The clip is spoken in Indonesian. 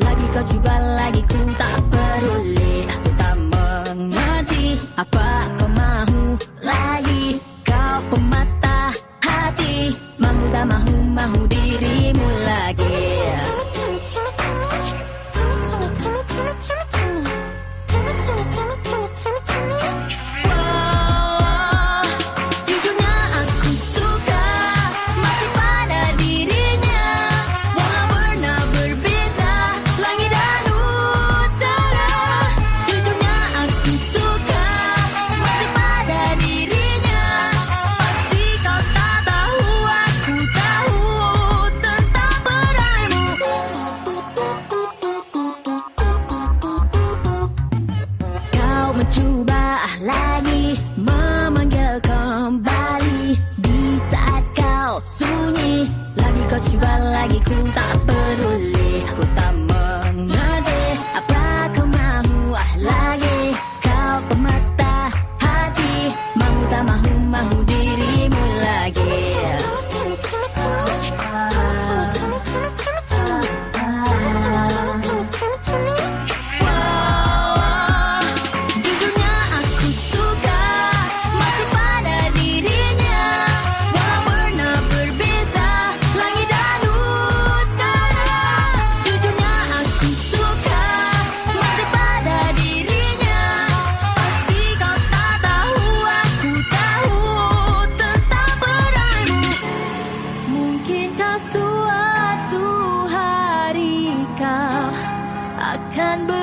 Lagi kau jual lagi ku tak peduli. mencoba ah, lagi memanggil kembali. Di saat kau sunyi lagi kau coba lagi ku tak akan ber